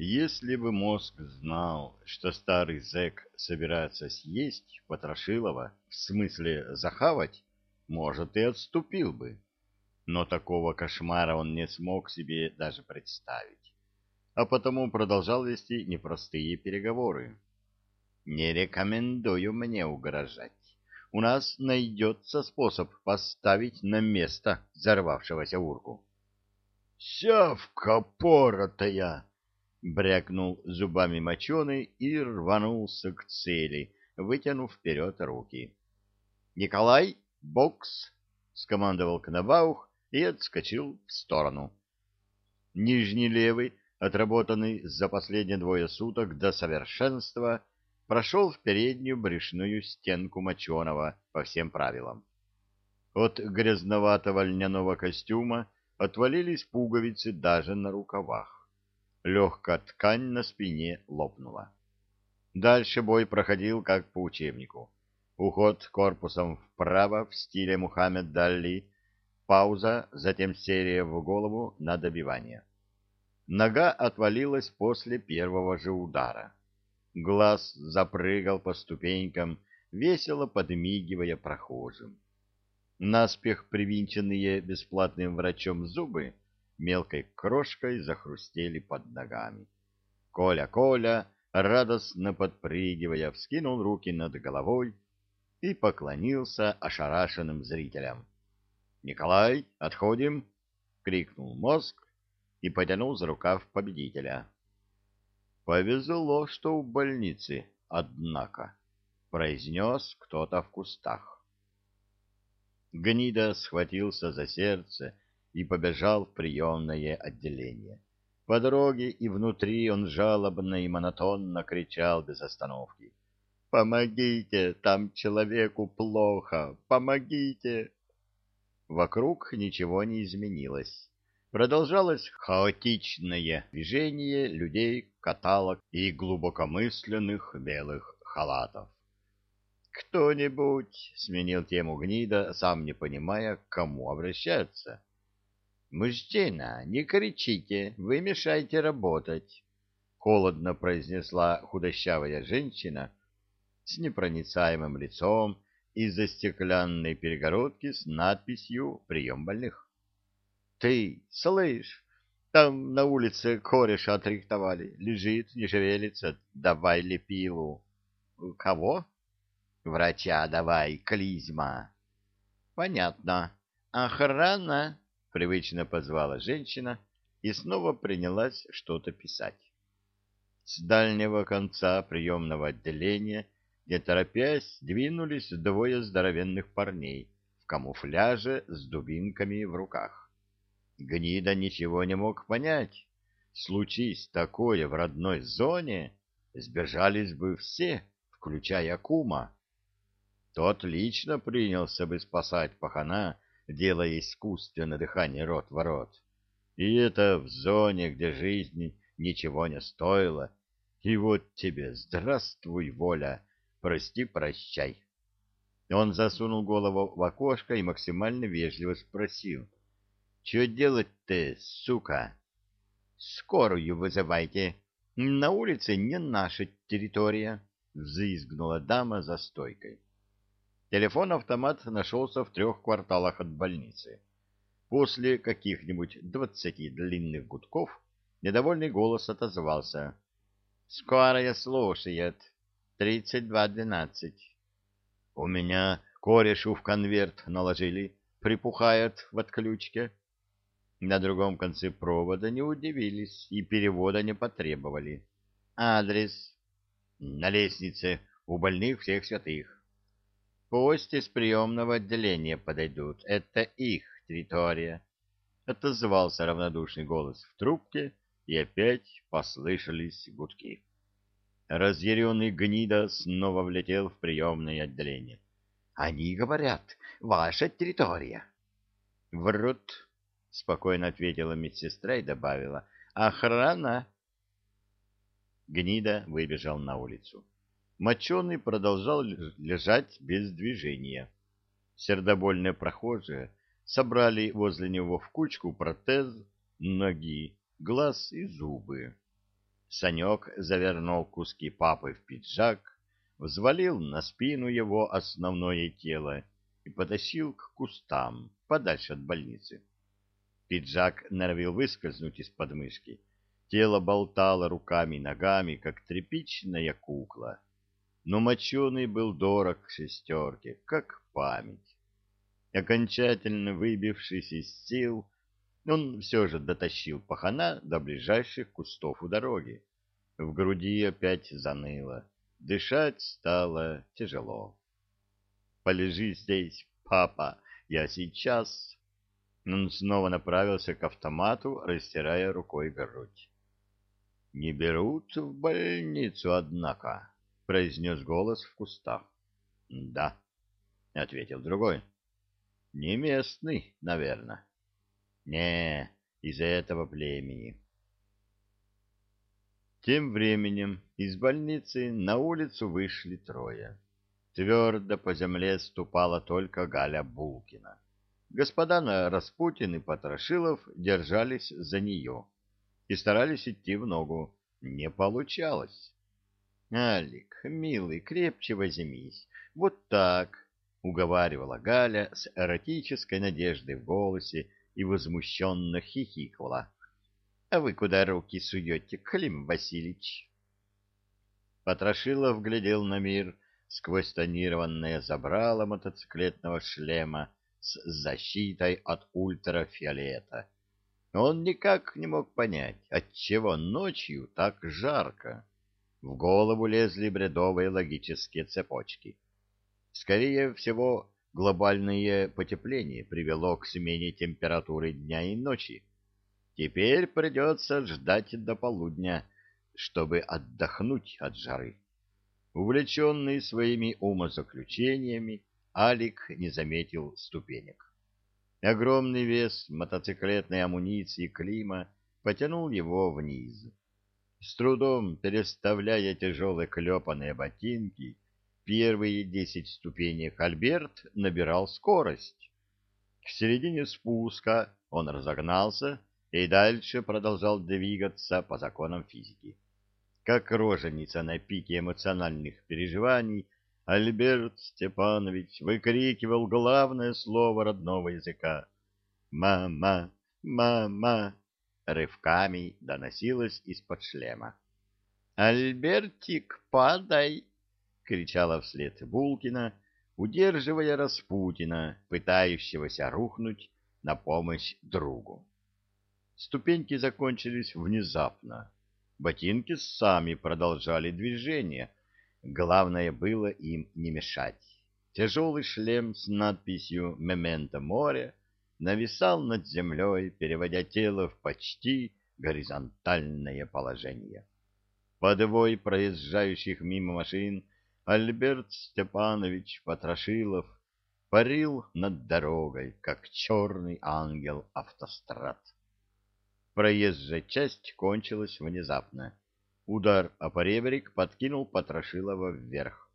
Если бы мозг знал, что старый зэк собирается съесть Потрошилова, в смысле захавать, может, и отступил бы. Но такого кошмара он не смог себе даже представить. А потому продолжал вести непростые переговоры. «Не рекомендую мне угрожать. У нас найдется способ поставить на место взорвавшегося урку». «Сявка поротая!» — брякнул зубами моченый и рванулся к цели, вытянув вперед руки. «Николай, бокс!» — скомандовал Кнабаух и отскочил в сторону. Нижний левый, отработанный за последние двое суток до совершенства, прошел в переднюю брюшную стенку моченого по всем правилам. От грязноватого льняного костюма отвалились пуговицы даже на рукавах легкая ткань на спине лопнула. Дальше бой проходил как по учебнику. Уход корпусом вправо в стиле Мухаммед Дали, пауза, затем серия в голову на добивание. Нога отвалилась после первого же удара. Глаз запрыгал по ступенькам, весело подмигивая прохожим. Наспех привинченные бесплатным врачом зубы мелкой крошкой захрустели под ногами. Коля, Коля, радостно подпрыгивая, вскинул руки над головой и поклонился ошарашенным зрителям. «Николай, отходим!» — крикнул мозг и потянул за рукав победителя. «Повезло, что в больнице, однако», — произнес кто-то в кустах. Гнида схватился за сердце, — и побежал в приемное отделение. По дороге и внутри он жалобно и монотонно кричал без остановки. «Помогите! Там человеку плохо! Помогите!» Вокруг ничего не изменилось. Продолжалось хаотичное движение людей, каталог и глубокомысленных белых халатов. «Кто-нибудь!» — сменил тему гнида, сам не понимая, к кому обращаться. «Мужчина, не кричите, вы мешаете работать», — холодно произнесла худощавая женщина с непроницаемым лицом из-за стеклянной перегородки с надписью «Прием больных». «Ты, слышь, там на улице кореша отрихтовали, лежит, не шевелится, давай лепилу». «Кого?» «Врача давай, клизма». «Понятно. Охрана?» — привычно позвала женщина и снова принялась что-то писать. С дальнего конца приемного отделения, не торопясь, двинулись двое здоровенных парней в камуфляже с дубинками в руках. Гнида ничего не мог понять. Случись такое в родной зоне, сбежались бы все, включая кума. Тот лично принялся бы спасать пахана, делая искусственно дыхание рот в рот. И это в зоне, где жизни ничего не стоило. И вот тебе, здравствуй, воля, прости-прощай. Он засунул голову в окошко и максимально вежливо спросил. — Что делать-то, сука? — Скорую вызывайте. На улице не наша территория, — взвизгнула дама за стойкой. Телефон-автомат нашелся в трех кварталах от больницы. После каких-нибудь двадцати длинных гудков недовольный голос отозвался. «Скорая слушает. Тридцать два двенадцать». «У меня корешу в конверт наложили. Припухает в отключке». На другом конце провода не удивились и перевода не потребовали. «Адрес?» «На лестнице. У больных всех святых». Пусть из приемного отделения подойдут. Это их территория. Отозвался равнодушный голос в трубке, и опять послышались гудки. Разъяренный гнида снова влетел в приемное отделение. — Они говорят, ваша территория. — Врут, — спокойно ответила медсестра и добавила. — Охрана. Гнида выбежал на улицу. Моченый продолжал лежать без движения. Сердобольные прохожие собрали возле него в кучку протез, ноги, глаз и зубы. Санек завернул куски папы в пиджак, взвалил на спину его основное тело и потащил к кустам, подальше от больницы. Пиджак норовил выскользнуть из подмышки. Тело болтало руками и ногами, как тряпичная кукла. Но моченый был дорог шестерке, как память. Окончательно выбившись из сил, он все же дотащил пахана до ближайших кустов у дороги. В груди опять заныло. Дышать стало тяжело. «Полежи здесь, папа, я сейчас...» Он снова направился к автомату, растирая рукой грудь. «Не берут в больницу, однако», — произнес голос в кустах. «Да», — ответил другой. «Не местный, наверное». «Не, из этого племени». Тем временем из больницы на улицу вышли трое. Твердо по земле ступала только Галя Булкина. Господа Распутин и Потрошилов держались за нее и старались идти в ногу. Не получалось. — Алик, милый, крепче возьмись. Вот так, — уговаривала Галя с эротической надеждой в голосе и возмущенно хихикала. — А вы куда руки суете, Клим Васильевич? Потрошилов глядел на мир сквозь тонированное забрало мотоциклетного шлема с защитой от ультрафиолета. Он никак не мог понять, отчего ночью так жарко. В голову лезли бредовые логические цепочки. Скорее всего, глобальное потепление привело к смене температуры дня и ночи. Теперь придется ждать до полудня, чтобы отдохнуть от жары. Увлеченный своими умозаключениями, Алик не заметил ступенек. Огромный вес мотоциклетной амуниции Клима потянул его вниз. С трудом переставляя тяжелые клепанные ботинки, первые десять ступенек Альберт набирал скорость. К середине спуска он разогнался и дальше продолжал двигаться по законам физики. Как роженица на пике эмоциональных переживаний, Альберт Степанович выкрикивал главное слово родного языка. «Мама! Мама!» Рывками доносилось из-под шлема. «Альбертик, падай!» — кричала вслед Булкина, удерживая Распутина, пытающегося рухнуть на помощь другу. Ступеньки закончились внезапно. Ботинки сами продолжали движение — Главное было им не мешать. Тяжелый шлем с надписью «Мементо море» нависал над землей, переводя тело в почти горизонтальное положение. Подвой проезжающих мимо машин Альберт Степанович Потрошилов парил над дорогой, как черный ангел автострад. Проезжая часть кончилась внезапно. Удар о поребрик подкинул Потрошилова вверх.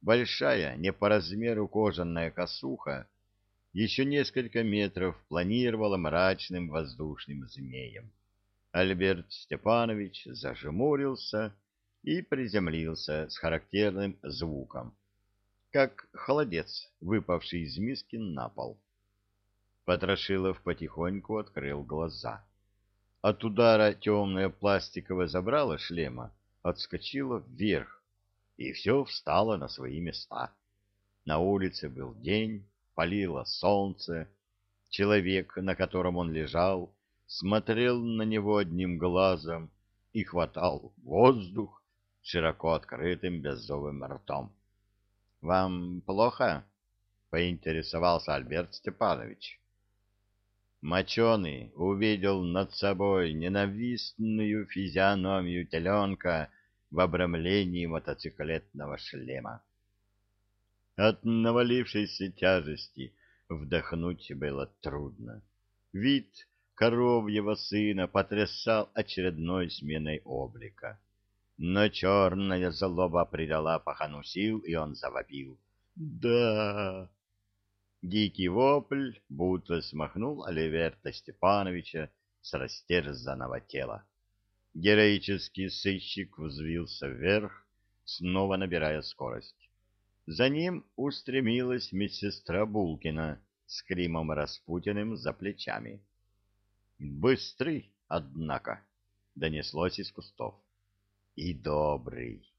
Большая, не по размеру кожаная косуха еще несколько метров планировала мрачным воздушным змеем. Альберт Степанович зажмурился и приземлился с характерным звуком, как холодец, выпавший из миски на пол. Потрошилов потихоньку открыл глаза. От удара темное пластиковое забрало шлема отскочило вверх, и все встало на свои места. На улице был день, палило солнце. Человек, на котором он лежал, смотрел на него одним глазом и хватал воздух широко открытым беззовым ртом. — Вам плохо? — поинтересовался Альберт Степанович. Моченый увидел над собой ненавистную физиономию теленка в обрамлении мотоциклетного шлема. От навалившейся тяжести вдохнуть было трудно. Вид коровьего сына потрясал очередной сменой облика. Но черная злоба придала пахану сил, и он завопил. «Да!» Дикий вопль будто смахнул Оливерта Степановича с растерзанного тела. Героический сыщик взвился вверх, снова набирая скорость. За ним устремилась медсестра Булкина с Кримом Распутиным за плечами. «Быстрый, однако!» — донеслось из кустов. «И добрый!»